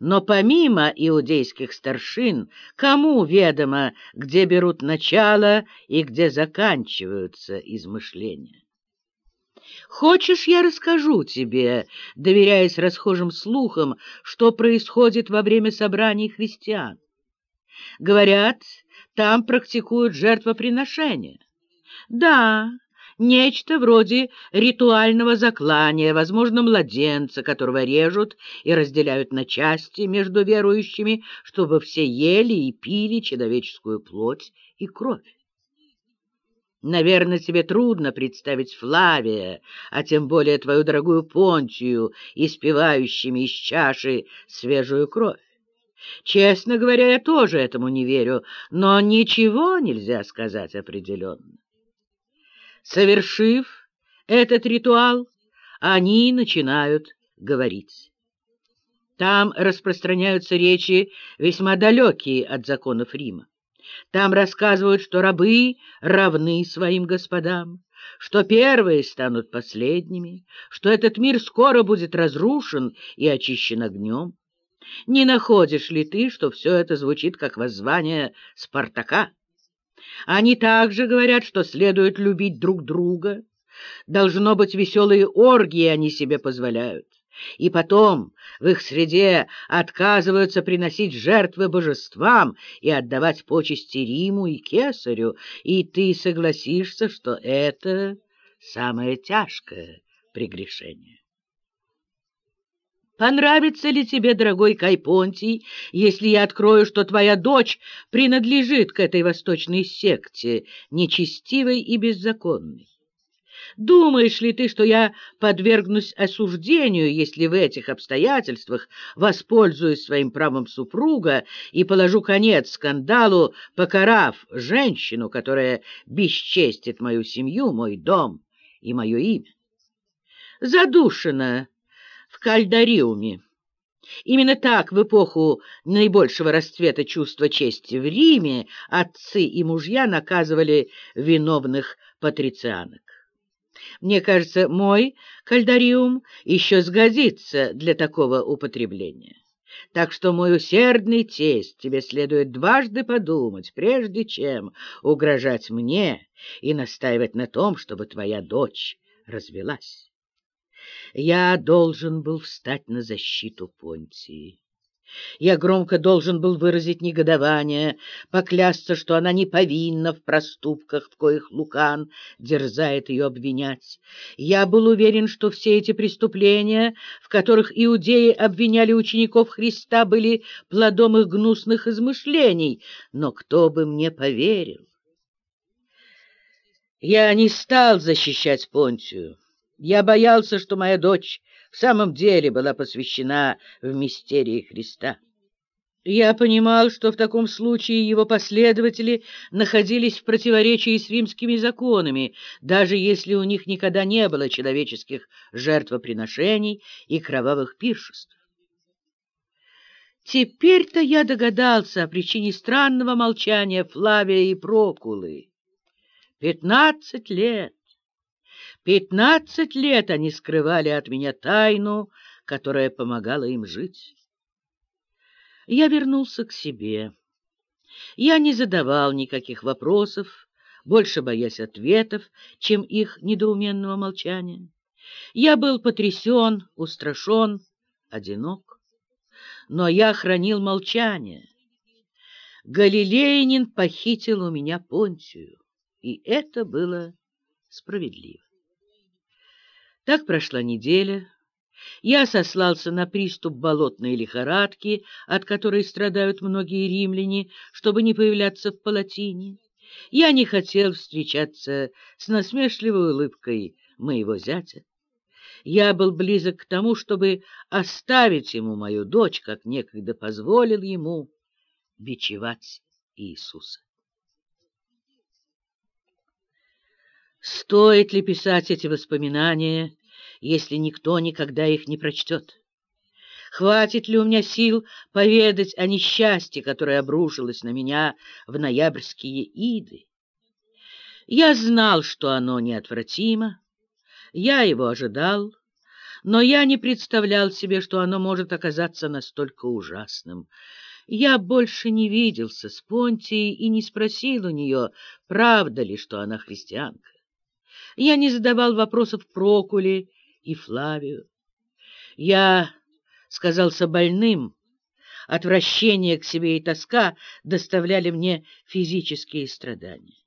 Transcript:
Но помимо иудейских старшин, кому ведомо, где берут начало и где заканчиваются измышления? Хочешь, я расскажу тебе, доверяясь расхожим слухам, что происходит во время собраний христиан? Говорят, там практикуют жертвоприношения. Да, нечто вроде ритуального заклания, возможно, младенца, которого режут и разделяют на части между верующими, чтобы все ели и пили человеческую плоть и кровь. Наверное, тебе трудно представить Флавия, а тем более твою дорогую Понтию, испевающими из чаши свежую кровь. Честно говоря, я тоже этому не верю, но ничего нельзя сказать определенно. Совершив этот ритуал, они начинают говорить. Там распространяются речи, весьма далекие от законов Рима. Там рассказывают, что рабы равны своим господам, что первые станут последними, что этот мир скоро будет разрушен и очищен огнем. Не находишь ли ты, что все это звучит как воззвание Спартака? Они также говорят, что следует любить друг друга. Должно быть, веселые оргии они себе позволяют. И потом в их среде отказываются приносить жертвы божествам и отдавать почести Риму и Кесарю, и ты согласишься, что это самое тяжкое прегрешение. Понравится ли тебе, дорогой Кайпонтий, если я открою, что твоя дочь принадлежит к этой восточной секте, нечестивой и беззаконной? Думаешь ли ты, что я подвергнусь осуждению, если в этих обстоятельствах воспользуюсь своим правом супруга и положу конец скандалу, покарав женщину, которая бесчестит мою семью, мой дом и мое имя? Задушена в Кальдариуме. Именно так в эпоху наибольшего расцвета чувства чести в Риме отцы и мужья наказывали виновных патрицианок. Мне кажется, мой кальдариум еще сгодится для такого употребления. Так что, мой усердный тесть, тебе следует дважды подумать, прежде чем угрожать мне и настаивать на том, чтобы твоя дочь развелась. Я должен был встать на защиту Понтии. Я громко должен был выразить негодование, поклясться, что она не повинна в проступках, в коих Лукан дерзает ее обвинять. Я был уверен, что все эти преступления, в которых иудеи обвиняли учеников Христа, были плодом их гнусных измышлений, но кто бы мне поверил? Я не стал защищать Понтию. Я боялся, что моя дочь в самом деле была посвящена в мистерии Христа. Я понимал, что в таком случае его последователи находились в противоречии с римскими законами, даже если у них никогда не было человеческих жертвоприношений и кровавых пиршеств. Теперь-то я догадался о причине странного молчания Флавия и Прокулы. Пятнадцать лет Пятнадцать лет они скрывали от меня тайну, которая помогала им жить. Я вернулся к себе. Я не задавал никаких вопросов, больше боясь ответов, чем их недоуменного молчания. Я был потрясен, устрашен, одинок. Но я хранил молчание. Галилеянин похитил у меня Понтию, и это было справедливо. Так прошла неделя. Я сослался на приступ болотной лихорадки, от которой страдают многие римляне, чтобы не появляться в палатине. Я не хотел встречаться с насмешливой улыбкой моего зятя. Я был близок к тому, чтобы оставить ему мою дочь, как некогда позволил ему бичевать Иисуса. Стоит ли писать эти воспоминания, если никто никогда их не прочтет? Хватит ли у меня сил поведать о несчастье, которое обрушилось на меня в ноябрьские иды? Я знал, что оно неотвратимо, я его ожидал, но я не представлял себе, что оно может оказаться настолько ужасным. Я больше не виделся с Понтией и не спросил у нее, правда ли, что она христианка. Я не задавал вопросов Прокуле и Флавию. Я сказался больным, отвращение к себе и тоска доставляли мне физические страдания.